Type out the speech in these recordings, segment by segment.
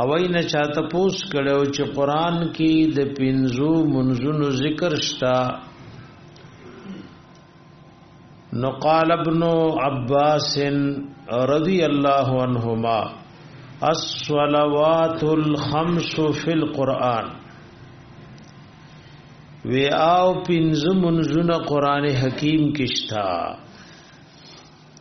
او نه چاته پوس کړو چې قران کې د پنځو منځونو ذکر شتا نو قال ابن عباس رضی الله عنهما الصلوات الخمس فی القرآن وی آو پنز منزون قرآن حکیم کشتا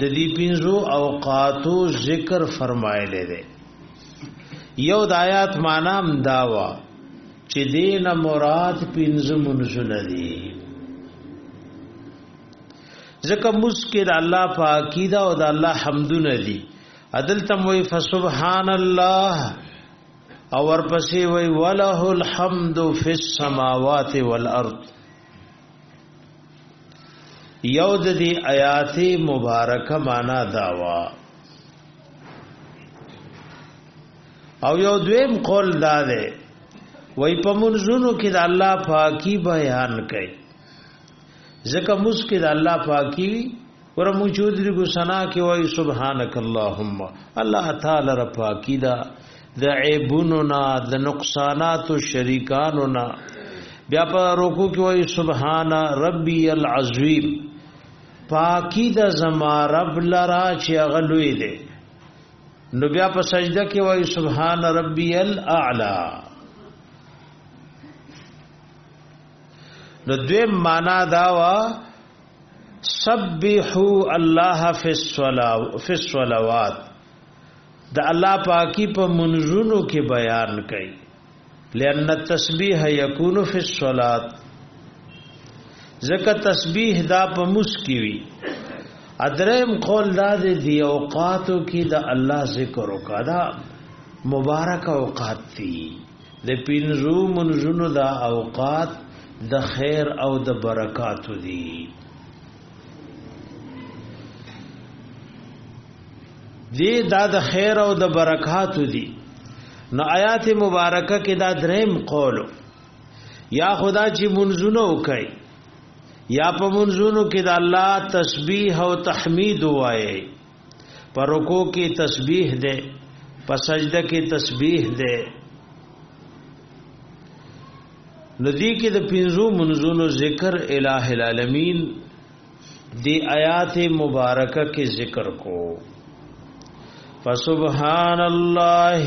د دې پنځو اوقاتو ذکر فرمایلی دی یو د آیات معنا هم دا و چې دین مراد پنځه منځونه دي ځکه مسکر الله پاکی دا او د الله حمدونه دي عدل تم وی فسبحان الله او ورپسې وی وله الحمد فی السماوات والارض یو د دې آیات مبارکه معنا داوا او یو دویم قول دا ده وای په منځونو کې د الله پاکي بیان کړي ځکه مسکه د الله پاکي ور مو چودري کو سنا کې وای سبحانك اللهم الله تعالی را پاکی دا د عیبونو نا د نقصانات شریکانو نا بیا په روکو کې وای سبحان ربي العظیم پاکی د زما رب لرا چې غلوې دي نو بیا په سجده کې وای سبحان ربي الاعلى نو دوی معنا دا وا سبحو الله فی الصلوات فی الصلوات د الله پاکی په منځونو کې بیان کړي لئن التسبیح یکون فی الصلات زکه تسبیح دا په مسکی وی ادریم قول دا دی اوقاتو کې د الله ذکر وکړه مبارک اوقات دي د پینځو منځونو دا اوقات د خیر او د برکات دي دې دا د خیر او د برکات دي نو آیات مبارکه کې دا دریم قول یا خدا چې منځونه وکړي یا په منځونو کې د الله تسبیح او تحمید وایي په رکوع کې تسبیح ده په سجده کې تسبیح ده ندی کې د پنځو منځونو ذکر الٰه العالمین دی آیات مبارکه کې ذکر کو فسبحان الله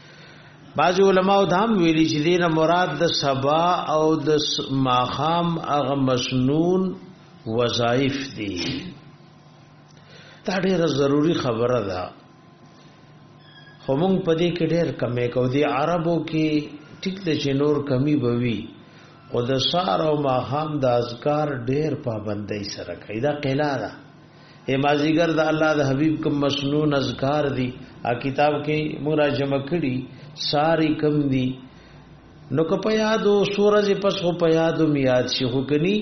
بعض علماء دا هم ویلي چې دینه مراد د سبا او د ماخام هغه مسنون وظایف دي دا ډیره ضروری خبره ده خو مونږ په دې کې ډېر کمې کو دي عربو کې ټیک د چې نور کمی بوي او د سار او ماهام د اذکار ډېر پابندۍ سره کوي دا قلا ده اے مازیګر د الله د حبیب کوم مسنون اذکار دي ا کتاب کې مورا جمع کړي ساری کم دي نو که په یادو سورج پس خو په یادو میاد شي خو کني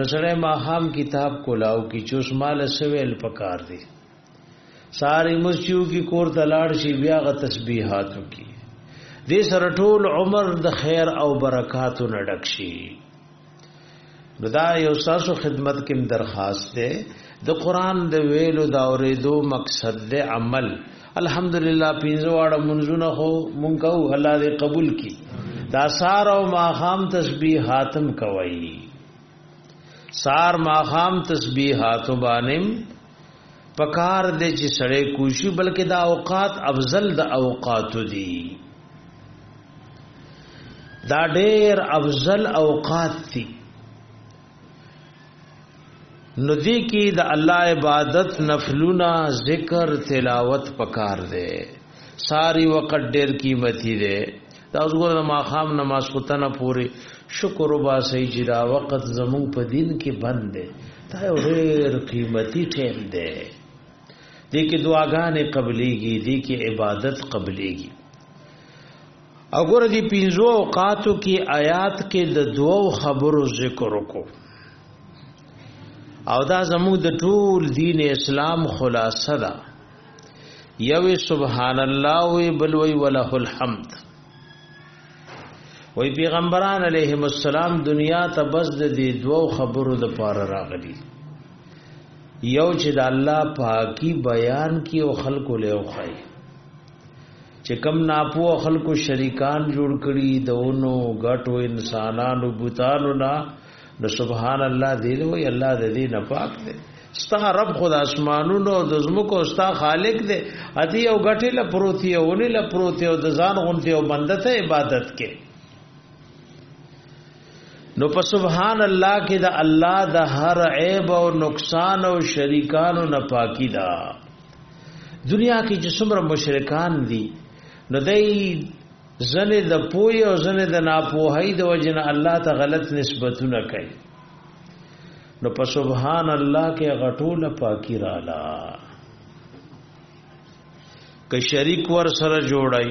نو سره ما هم کتاب کولاو کې چوس مال سویل پکار دي ساری مسجو کی کور تلاړ شي بیا غ تسبیحاتو کی دې سره ټول عمر د خیر او برکاتو نډک شي نو دا یو ساسو خدمت کې درخواست ده د قران د ویلو دا اوریدو مقصد ده عمل الحمدلله پینځه واړه منځونه هو مونږ کو الله دې قبول کړي دا سار او ماخام تسبیح حاتم کوي سار ماخام تسبیح حاتم بانم پکار دې چې سړې کوشي بلکې دا اوقات افضل د اوقات دي دا ډېر افضل اوقات دي نو دی کی د الله عبادت نفلونه ذکر تلاوت پکار دی ساری وقت ډیر قیمتي دی دا اوس ګور ما خام نماز کوتنه پوری شکر وبا سي چې دا وخت زموږ په دین کې بند دی دا یو ډېر قیمتي ټیم دی دې کې دعاګانې قبليږي دې کې عبادت قبليږي اگر دې پنځو اوقاتو کې آیات کې د دوو خبرو ذکر وکړو او دا زموږ د ټول دین اسلام خلاصه ده یوې سبحان الله وی بل وی وله الحمد وی پیغمبران علیهم السلام دنیا ته بس د دې دوو خبرو د پاره راغلي یو چې د الله پاکي بیان کی او خلق له وخی چې کم ناپو خلق شریکان جوړ کړي دونو غټو انسانانو بوتانو نه نو سبحان الله دې له وی الله دې نه پاک دی ستا رب خدا اسمانونو او د زمکو ستا خالق دی اتی او غټه له پروتي او نه له پروتي او د ځان غونته او بندته عبادت کې نو په سبحان الله کې د الله د هر عیب او نقصان او شریکانو نه پاکي ده دنیا کې چې څومره مشرکان دي نو دای زنه د پوی او زنه د ناپوهی د وجنه الله ته غلط نسبتونه کوي نو په سبحان الله کې غټول پاکي رالا که شریک ور سره جوړای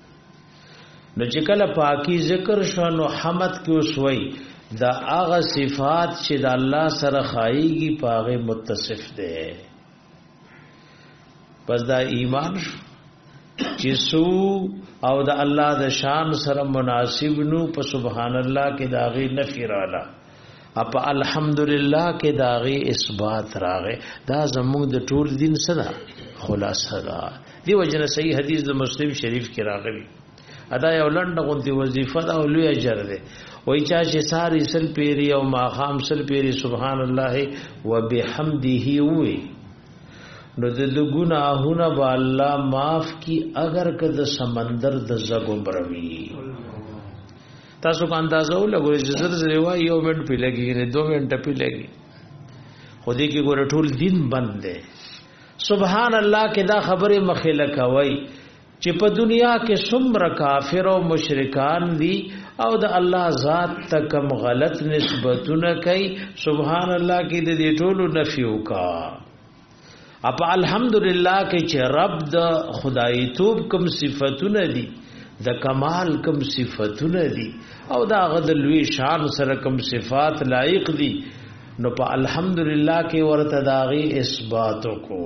نو چې کله پاکي ذکر شو نو حمد کې وسوي دا هغه صفات چې د الله سره خایيږي پاغه متصف ده پس دا ایمان شو چې سو او د الله د شان سره مناسب نو په سبحان الله کې داغي نفي رااله اپ الحمدلله کې داغي اثبات راغې دا زموږ د ټول دین سره خلاصه ده دی وجه نه صحیح حدیث د مسلم شریف کې راغلی ادا یو لنډه غونتی وظیفه دا او لوی اجر دی وای چا چې ساری سل پیری او ماخام سل پیری سبحان الله وبحمده وی نو د ګناهونه به الله معاف کی اگر که د سمندر د زګو بروي تاسو په اندازو لګوي چې زر زر وای یو منټ پی لګي نه دو منټ پی لګي خو دې کې ګور ټول دین بند دی سبحان الله کې دا خبره مخې لکوي چې په دنیا کې څومره کافر او مشرکان دي او د الله ذات ته کم غلط نسبتونه کوي سبحان الله کې دې ټولو نفي وکړه اپ الحمدلله کې چې رب د خدای توب کوم صفاتونه دي د کمال کوم صفاتونه دي او دا غد لوی شان سره کوم صفات لایق دي نو په الحمدلله کې ورته داغي اثبات کو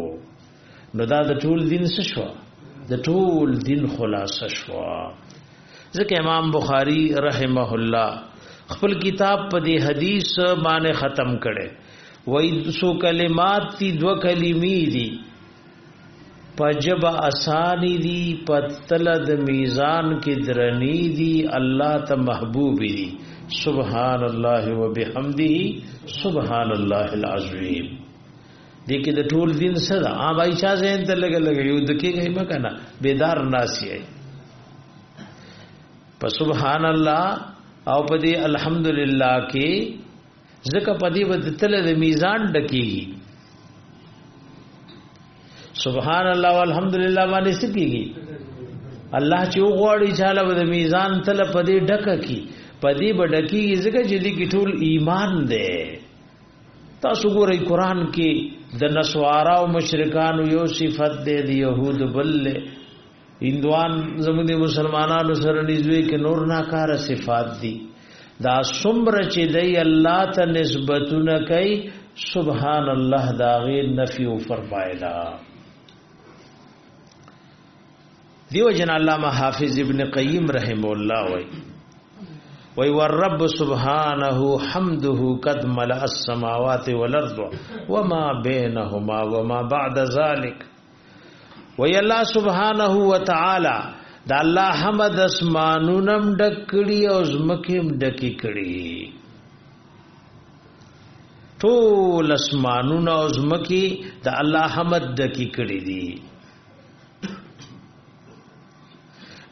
نو دا د ټول دین څه شو د ټول دین خلاصه شو ځکه امام بخاری رحمه الله خپل کتاب په دې حدیث باندې ختم کړي وای سو کلمات تی دو کلمی دی پجب اسانی دی پتلد میزان کی درنی دی الله ته محبوب دی سبحان الله وبحمده سبحان الله العظیم دې کې د ټول دین سره عام بای چا زین ته لګ لګ یو د کې غیمه کنه بیدار ناسی ای په سبحان الله او په دې الحمدلله کې ځکه په دې بد تل د میزان ډکیږي سبحان الله والحمدلله باندې سکیږي الله چې وغواړي چې له د میزان تل په دې ډکه کی په دې بډکی ځکه چې دې کې ټول ایمان دی تاسو ګورئ قران کې د نسوارا او مشرکان یو صفت دی د يهود بل هندوان زموږ د مسلمانانو سره نږدې کې نور ناکاره صفات دي دا څومره چې دی الله ته نسبتونه کوي سبحان الله دا غي نفي او فرمایلا دیو جن علامہ حافظ ابن قیم رحم الله وای وای والرب سبحانه حمده قد ملأ السماوات والارض وما بينهما وما بعد ذلك وی الله سبحانه و تعالی د الله حمد اسمانونم ډکړي او زمکم ډکی کړي ټول اسمانونه او زمکی د الله حمد ډکی کړي دي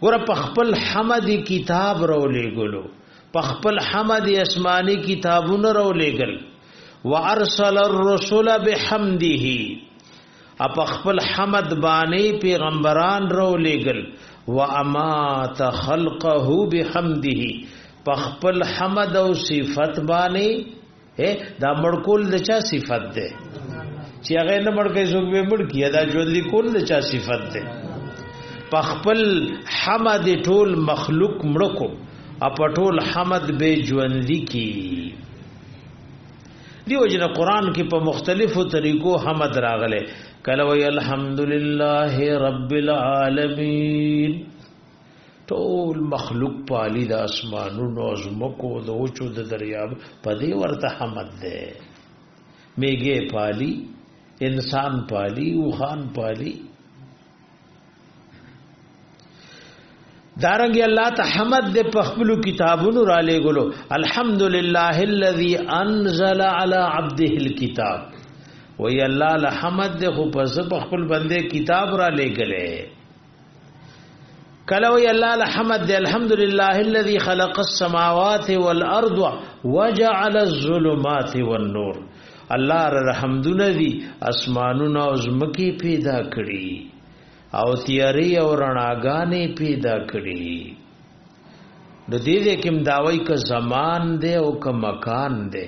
ګور په خپل حمد کتاب رولې ګلو په خپل حمد اسماني کتابونه رولې ګل وارسل الرسل بحمده اپ خپل حمد باندې پیغمبران رو لګل و امات خلقه بحمده په خپل حمد او صفت باندې دا مړکول د چا صفت ده چې هغه نه مړکې څوک به مړکی دا ژوند کول د چا صفت ده په خپل حمد ټول مخلوق مړکو اپ ټول حمد به ژوند کی دیو جن قران کې په مختلفو طریقو حمد راغله کله وی الحمدلله رب العالمین ټول مخلوق پالی د اسمانونو زمکو د اوچو د دریاب په دې ورته حمد ده میګه پالی انسان پالی او خان پالی دارنګ الله ته حمد د پخپل کتابونو را لګلو الحمدلله الذي انزل على عبده الكتاب وی الله الحمد د خو پس پخپل بنده کتاب را لګلې کله وی الله الحمد دی الحمدلله الذي خلق السماوات والارض وجعل الظلمات والنور الله الحمدونه دی اسمانونه او زمکی پیدا کړی او تیاری او رڼاګانې پیدا کړی د دې دې کوم داوی ک زمان دی او ک مکان دی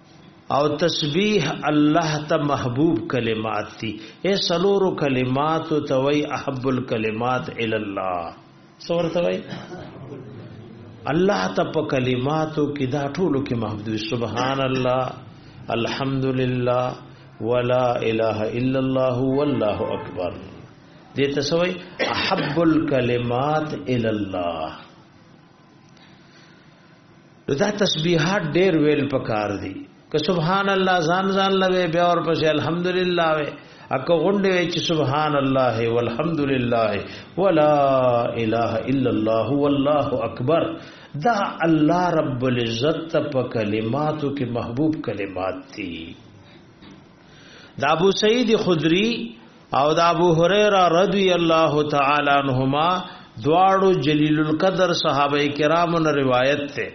او تسبیح الله ته محبوب کلمات دي اے سلورو کلمات توي احب الکلمات ال الله سور توي الله ته په کلماتو کې دا ټولو کې محبوب دي سبحان الله الحمدلله ولا اله الا الله والله اکبر دې تسوي احب الکلمات ال الله نو دا تسبیحات ډیر ویل پکار دي که سبحان الله ځان ځان لوي بیا اور پسې الحمدلله وي اکه غونډه وي چې سبحان الله والحمدلله ولا اله الا الله والله اکبر دا الله رب العزت په کلماتو کې محبوب کلمات دي د ابو سعید خدری او د ابو هريره رضی الله تعالی عنهما دواړو جلیل القدر صحابه کرامو نه روایت ته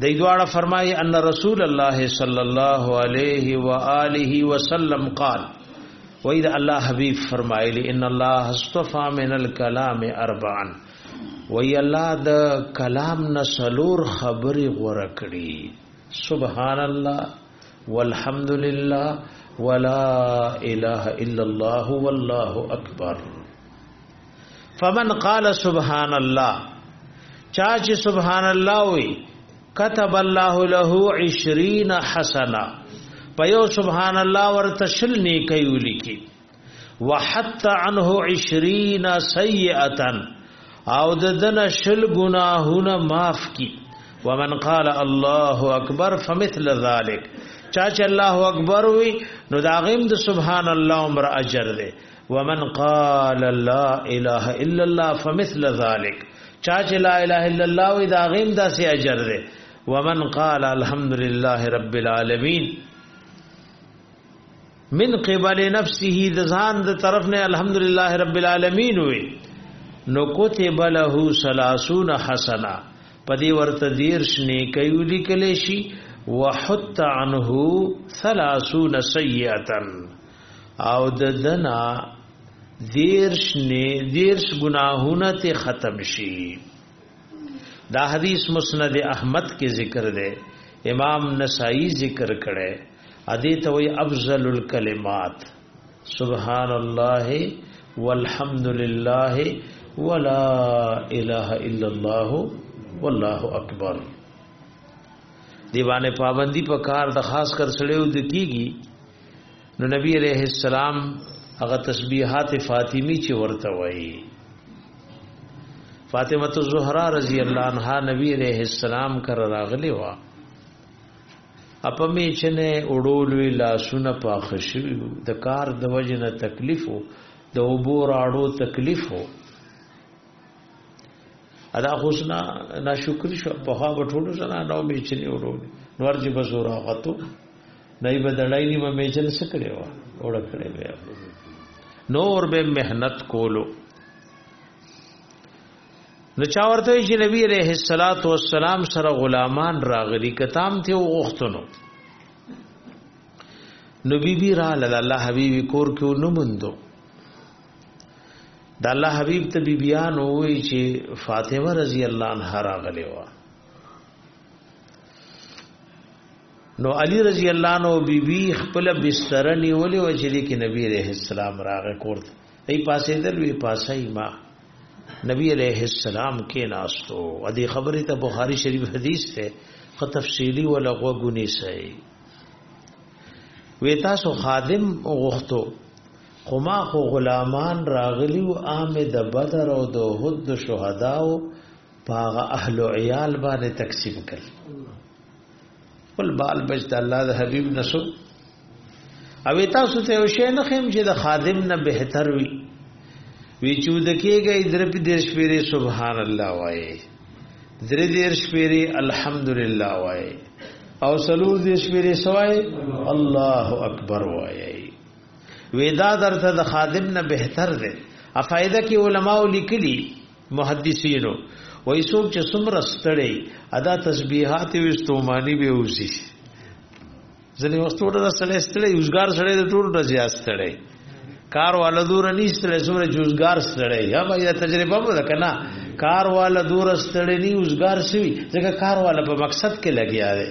د دواړه فرمایي ان رسول الله صلی الله علیه و آله وسلم قال و اذا الله حبیب فرمایلی ان الله اصطفى من الكلام اربعا و ای الله د کلام نسلور خبري غوړه کړی سبحان الله والحمد لله ولا اله الا الله والله اکبر فمن قال سبحان الله چا چې سبحان الله وي كتب الله له 20 حسنه په یو سبحان الله ورته شل نیکي ولیکي وحت عنه 20 سیئه او د دن شل گناهونه معاف کی ومن قال الله اکبر فمثل ذلك چا چې الله اکبر وی نو دا غیم د سبحان الله عمر اجر دی ومن قال لا اله الا الله فمثل ذلك چا چې لا اله الا الله وی دا غیم د سي اجر دی ومن قال الحمد لله رب العالمین من قبل نفسه د ځان د طرف نه الحمدلله رب العالمین وی نو کتب له 30 حسنا پدی ورته دیر شنه کیو لیکل شي وحت عنه 30 سیئه او د دنا دیر شنه دیر ش گناهونه ته ختم شي دا حدیث مسند احمد کې ذکر دی امام نسائی ذکر کړي ادي ته وی افضل الکلمات سبحان الله والحمد لله ولا اله الا الله والله اکبر دیوانه پابندی په کار د خاص کر سړیو د کیږي نو نبی عليه السلام هغه تسبیحات فاطمی چې ورته وایي فاطمه الزهرا رضی الله عنها نبی عليه السلام کر راغلی و اپا می چنه اړولوی لاسونه پاخ شوی د کار د وجه نه تکلیف وو د اوبو راړو تکلیف وو ادا حسنا ناشکر شو په هغه ټولو زنا نو می چنه اړول نور چې بس وراغتو نه به دړای نیمه می چن سکړې و اورړ کړې و نور به مهنت کولو نو چا ورته چې نبی عليه الصلاه والسلام سره غلامان راغلي کتام ته وغختنو نو بی بی را لاله الله حبیبی کور کې نو مندو د الله حبیب ته بی بیان وای چې فاطمه رضی الله عنها راغلی و نو علی رضی الله عنه بی بی خپل بستر نیولې و چې کې نبی رحم السلام راغی کور ته ای پاسې دل وی پاسه ما نبی علیہ السلام کې ناستو ا دې خبره ته بخاری شریف حدیث ته خو تفصیلی ولا غوګونی سي وی تاسو خادم غختو خو ما خو غلامان راغلی او عامه د بدر او د احد د شهداو پاغه اهل عیال باندې تقسیم کړ ول بال بچ د الله د حبيب نسو او تاسو ته یو شی نه خیم چې د خادم نه بهتر وي وی چود کېږي در په دیر شپېری سبحان الله وایي در دیر شپېری الحمدلله وایي او سلور دیر شپېری سوای الله اکبر وایي ودا درته د خادم نه بهتر دی افایده کې علماو لیکلي محدثینو وای څوک چې څومره ستړی ادا تسبیحات وستو معنی به اوسي ځنې وخت ورته سړی ستړی اوسګار سړی د ټول ورځې استړی کار والا دور نه ستړی څومره جوزګار ستړی یا به دا تجربه مو ده کنه کار والا دور ستړی نه اوسګار سوي ځکه کار والا په مقصد کې لګیا دی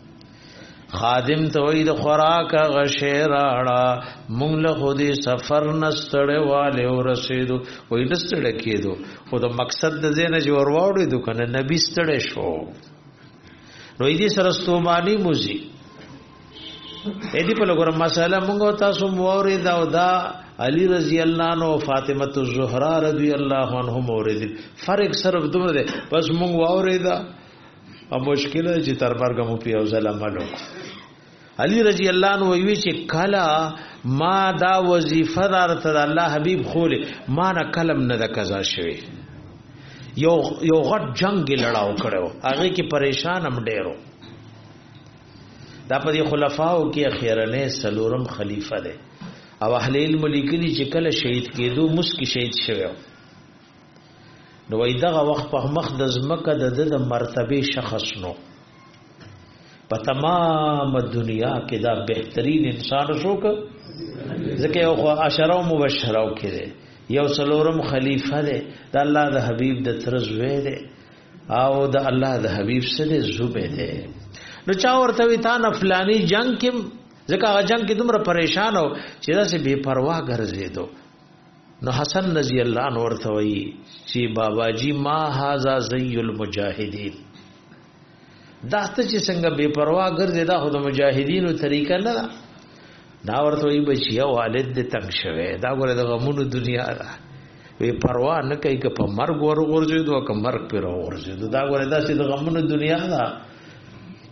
خادم ته وای د خوراک غشه راړه مونږ له خودي سفر نستړې والے ورسېدو وای نستړې کېدو خو د مقصد د زینې جوړ واړې دو کنه نبی ستړې شو نو دې سره ستومانی موزي اې دې په لګور مساله مونږ تاسو مورې دا او دا علی رضی الله عنه او فاطمه الزهرا رضی الله عنهم اوریدل فرق صرف دومره ده بس مونږ واورې دا او مشکل دی چې تر مرګ مو په یو ځل عمل وکړو علی رضی الله عنه وی چې کلا ما دا وظیفه درته د الله حبیب خوله ما نه کلم نه د قضا شوی یو یو غټ جنگ لړاو کړو هغه کې پریشان هم ډیرو دا په دې خلفاو کې اخیرنه سلورم خلیفہ دی او اهل علم لیکلي چې کله شهید کېدو مسکی شهید شوی نو وای دغه وخت په مخ د زمکه د د مرتبه شخص نو په تمام دنیا کې دا بهترین انسان شوک ځکه یو خو عشره مبشره او کړي یو څلورم خلیفہ دی د الله د حبیب د ترز وې دی او د الله د حبیب سره زوبه دی نو چا ورته وی تا نه فلانی جنگ کې ځکه هغه جنگ کې دومره پریشان او چې داسې بے پروا ګرځېدو نو حسن رضی الله عنه ورته وی چې بابا جی ما هاذا زی المجاهدین دا ته چې څنګه بے پروا ګرځي دا خود مجاهدینو طریقه نه ده دا ورته وی بچیا والد دې تنگ شوه دا ګوره د غمونو دنیا ده وی پروا نه کوي که په مرګ ور ورځي دوه که مرګ پر ورځي دا ګوره دا چې د غمونو دنیا ده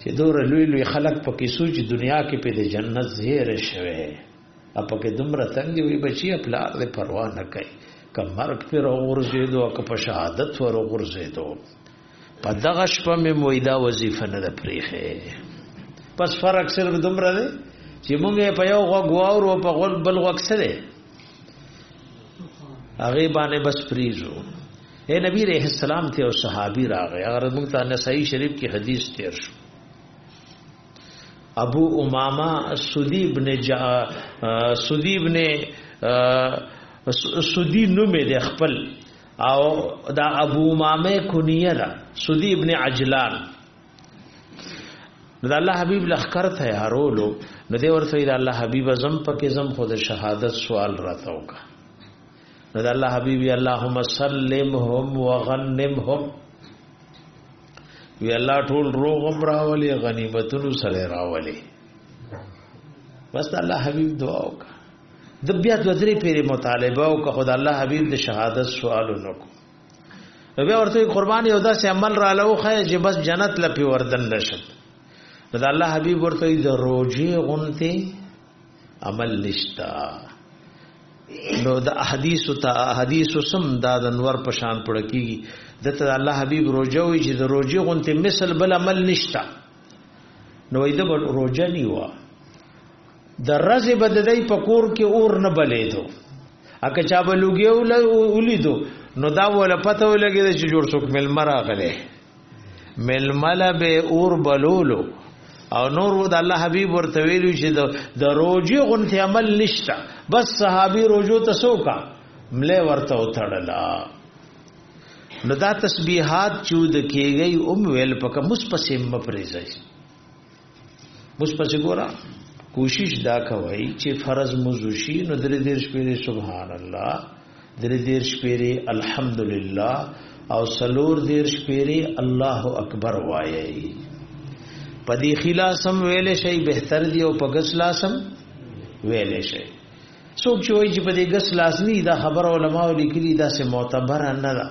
چې دور لوی لوی خلق په کیسو چې دنیا کې په جنت زیره شوه اپکه دومره تنګ دی وی بچی خپل ارض پروا نه کوي که مرګ پر غورځېدو او که په شهادت ور غورځېدو په دغه شپه مې مویدا وظیفه نه ده پریخې پس فرق صرف دومره دی چې مونږ په یو غوږ واورو په غول بل غوږ سره هغه باندې بس پریزو اے نبی رحم السلام ته او صحابي راغی هغه مونږ ته نسائی شریف کې حدیث تیر شو ابو امامه سودی ابن جا سودی ابن سودی نوم دی خپل او دا ابو امامه کنیه ده سودی ابن عجلان نو د الله حبیب لخر تیارولو نو دی ورته د الله حبیب زم پکې زم خود شهادت سوال راته وکړه نو د الله حبيبي اللهم سلمهم وغنمهم وی الله ټول روغ هم راولي غنیمتونو سره راولي بس الله حبيب دعا وکړه د بیا د درې پیری مطالبه او که خدای الله حبيب د شهادت سوال نکو بیا ورته قربان یو داسې عمل را لو خای چې بس جنت لپی وردن نشم نو د الله حبيب ورته د روزي غونته عمل نشتا نو د احادیث ته احادیث سم دا د انور په شان پړ کیږي د ته الله حبیب روزه وی چې د روزه غونته مثل بل عمل نشتا نو اې د بل روزه نیوا د رز بددای په کور کې اور نه بلې دو اکه چا بلوګي ولیدو نو دا ولا پته ولګی چې جوړ څوک مل مرا غلې ململ به اور بلولو او نور ود الله حبيب ورته ویلو چې د روزي غنت عمل نشتا بس صحابي روزو ته سوکا ملې ورته وتړلا نو دا تسبيحات چود کیږي ام ویل پکې مس پسې م پرېځي مس پس ګورا کوشش دا کوي چې فرض مزوشي نو درې دیر شپې سبحان الله درې دیر شپې الحمدلله او سلور دیر شپې الله اکبر وایي پدی خلاصم ویل شي بهتر دی او پګس لاسم ویل شي څوک چې وایي چې په دې ګس لاس نه دا خبر علما لیکلي دا سه معتبر نه ده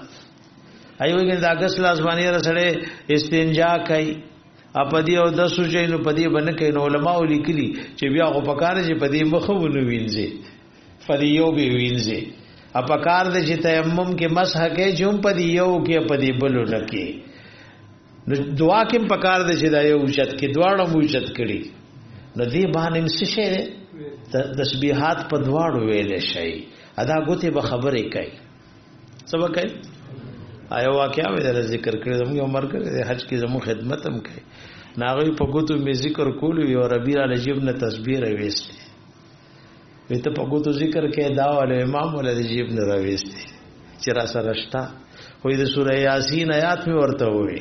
ایو ګنده ګس لاس باندې رسړې استنجا کوي اپدی او د سوچې نو پدی باندې کین علماء لیکلی چې بیا غو پکاره چې پدی مخ ونو وینځي فلی یو به وینځي اپکار د چې تیمم کې مسح کې چې هم پدی یو کې پدی بل لکه نو دعا کې پکار د چې دا یو اوچت کې دواړه موچت کړي نو دې باندې څه شي تسبیحات په دواړو ویل شي ادا غوته به خبرې کوي سبا کوي آیا واقعا مې در ذکر کړی زموږ عمر کړی حج کې زموږ خدمت هم کوي ناغوی په ګوتو مې ذکر کولو یو ربی را لجیب نه تصویر وېستې وې ته په ګوتو ذکر کې دا ول امام ول لجیب نه راوېستې چې را سره شتا وې د سوره یاسین آیات مې ورته وې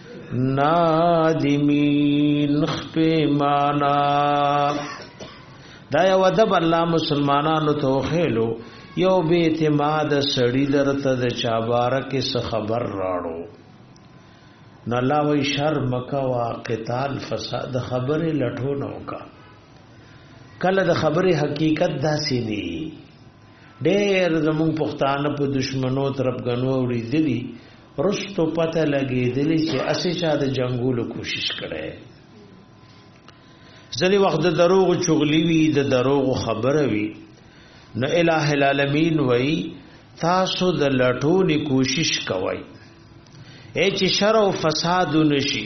نادمین خپیمانا دا یو ادب الله مسلمانانو ته خېلو یو به اعتماد سړی درته د چابارکه څه خبر راړو نو الله وی شر مکا وا قتال فساد خبره لټو نو کا کله د خبره حقیقت داسې ني ډېر زمون پښتانه په دشمنو طرف غنو وړي دي رستو پته لګېدلې چې اسې چا د جنگولو کوشش کړي ځلې وخت د دروغ چغلی وي د دروغ خبره وي نو الٰه العالمین وای تاسو د لټونې کوشش کوئ اې چې شر او فساد نشي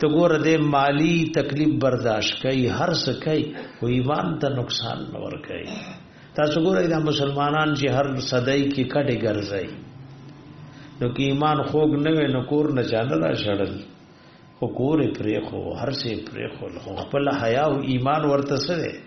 ته ګور دې مالی تکلیف برداشت کوي هر څه کوي او ایمان ته نقصان نه ور کوي تاسو ګورئ دا مسلمانان چې هر صدای کې کډه ګرځي نو کې ایمان خوګ نه وي نو کور نه چانه را شړل خو کور پرې خو هر څه پرې خو خپل حیا او ایمان ورته سره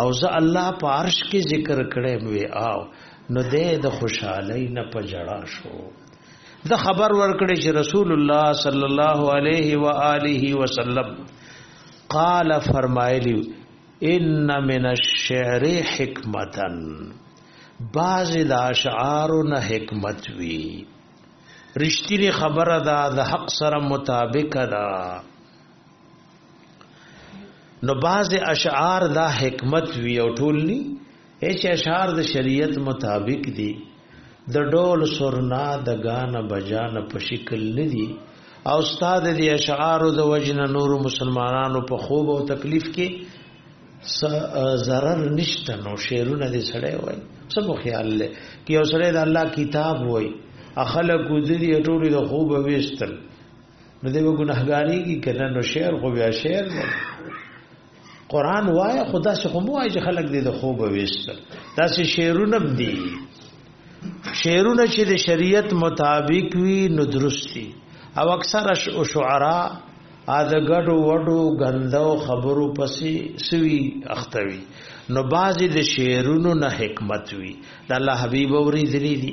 او زه الله په عرش کې ذکر کړم وی او نو دې د خوشحالي نه پجړا شو د خبر ورکړې چې رسول الله صلی الله علیه و آله وسلم قال فرمایلی ان من الشعر حکمتن باز د اشعار نه حکمت وی رښتینی خبره ده د حق سره مطابق ده نو باز اشعار دا حکمت وی او ټول نی هیڅ اشعار د شریعت مطابق دی د ډول سرنا د غان بجان په شکل ندی او استاد دی اشعار د وجن نور مسلمانانو په خوب او تکلیف کې zarar نشته نو شعرونه دې سړی وای څه مو خیال لې کې او سړی د الله کتاب وای اخلق دې ټولې د خوب وېستل نو دی به ګناهګاری کی کنه نو شعر خو بیا شعر دی قران وای خدا سه کوم وای چې خلک دې د خوب وېست دا سه شعرونه دي شعرونه چې د شریعت مطابق وي نو درستی او اکثر شعرا ا د ګډو وډو غندو خبرو پسې سوي اختوي نو بازي د شعرونو نه حکمت وي د الله حبيب اوري ذلي دي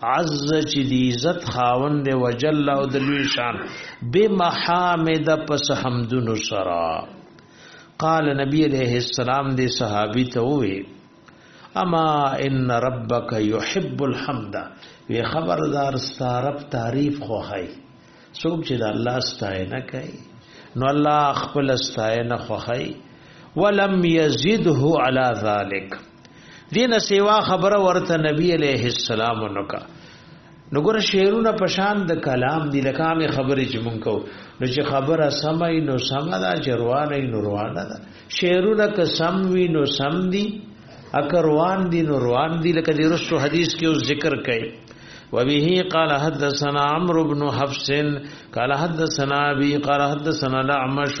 عز چې دی عزت خاوند وجل او د لوی شان بمحامد پس حمدن سرا قال نبی علیہ السلام دی صحابی ته وی اما ان ربک یحب الحمد وی خبردار ستارب تعریف خو هی څوک چې د الله ستاینه کوي نو الله خپل ستاینه خو هی ولم یزده علی ذلک دین سیوا خبره ورته نبی علیہ السلام نکا نو ګور شعرونه پشان د کلام دی لکام خبرې چې مونږ کو نو چې خبره سمای نو سم دا چروانه نو روانه دا شعرونه که سم وی نو سم دی اکروان دی نو روان دی لکه د رسو حدیث کې اوس ذکر کړي وبه قال حدثنا عمرو بن حفص قال حدثنا ابي قال حدثنا الاعمش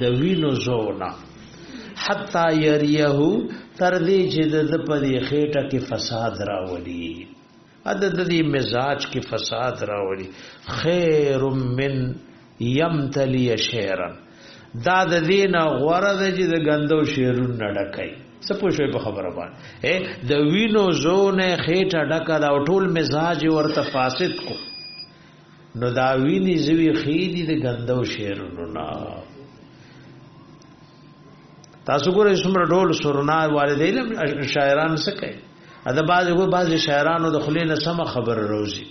د وینو زونه حتا یریه تر دې چې د په دې خېټه کې فساد راولي ا د دې مزاج کې فساد راولي خیر من یمتلی شعرا دا د دینه غوړه د چې د غندو شعرون نه ډکای سپو شوی په خبره باندې د وینو زونه خېټه ډکه دا ټول مزاج ورته فاسد کو نو دا ویني زوی خېدی د غندو شعرونو نه تاسو ګورئ څومره ډول سرنا والدین شاعران څه کوي دا باز یو باز شاعرانو د خلې نه سم خبر روزي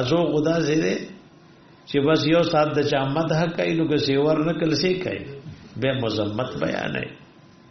ازو خدا زیره چې بس یو صاحب د چا مدح کوي نو که سیور نه کل سي کوي به مذمت بیانې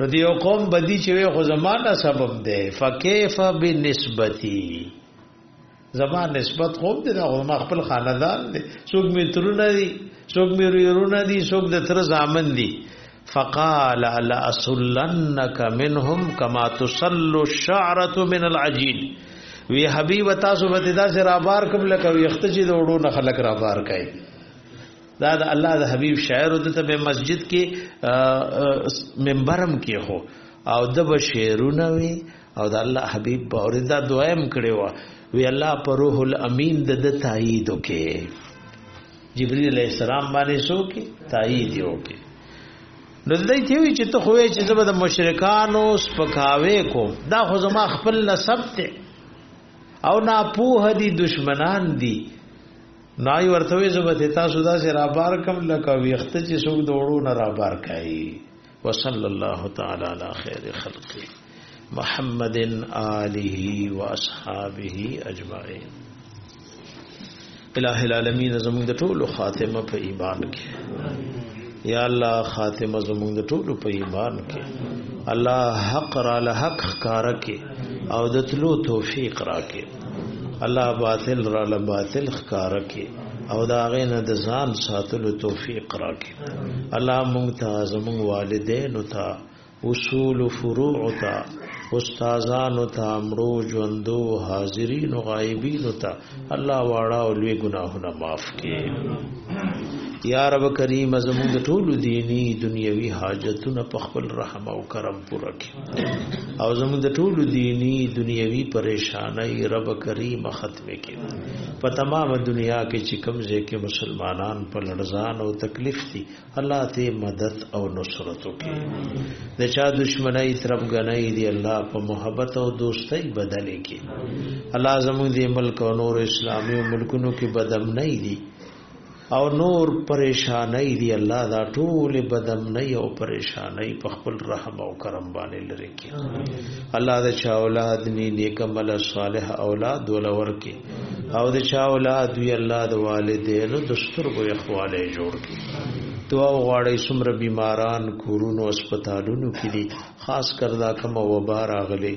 نو دی یو قوم بدی چې وي خو زمانہ سبب دی فکیف بنسبتی زما نسبت خو دې دا ما خپل خاندان دي څوک می ترونه دي څوک می رونه دي څوک د تر زامن دي فقال الا اسلنك منهم كما تسل الشعره من العجين وی حبیب تاسو به دا سره بار کوم لکه وی اختجی د وړو نه خلق را بار کوي دا د الله د حبیب شاعر د ته مسجد کې منبرم کې هو او د بشیرونه وی او د الله حبیب په اور دا دعایم کړي وا وی الله پر روح الامین د د تایید وکي جبرئیل علیہ السلام باندې سو کې تایید وکي نو دای ته وی چې ته خوې چې زبر د مشرکانو سپکاوي کو دا خو زما خپل نسب ته او نا پوه دي دشمنان دي نای ورته وې زبته تاسو دا سره بار کم لکه ویخت چې څوک دوړو نه را بار کای وصلی الله تعالی علی خیر خلقی محمد آله و اصحابه اجمعین الہ العالمین زموږ د ټولو خاتمه په ایمان کې یا الله خاتمه زموږ د ټولو په ایمان کې الله حق را له حق کار کې او د تلو توفیق را کې الله باطل را لباطل خکار کې او دا غین د ځان ساتلو توفیق راکې الله مونږ ته زمونږ والدین او ته اصول و فروع تا استادانو ته امرو ژوندو حاضرین او غایبین ته الله واړه او لوی ګناهونه معاف کړي یا رب کریم زموږ ټول دینی دنیوي حاجتونه په خپل رحم او کرم پوره کړي او زموږ د ټولو دینی دنیوي پریشانای رب کریم ختم کړي په تمامه دنیا کې چې کوم ځای کې مسلمانان په لړزان او تکلیف دي الله ته مدد او نصرت وکړي د چا دشمنای طرف غنۍ دی الله په محبت او دوستۍ بدل کړي الله زموږ د ملک او نور اسلامي ملکونو کې بدم نه دي او نور پریشانای دی الله دا ټول بدم نه یو پریشانای په خپل رحم او کرم باندې لري کی الله دا چا اولاد نی نیک عمل صالح اولاد ولور کی او دا چا اولاد وی الله د والدینو د سترګو اخواله جوړ کی دعا غواړی سمره بیماران کورونو هسپتالونو کې دي خاص کر دا کوم وبا راغلي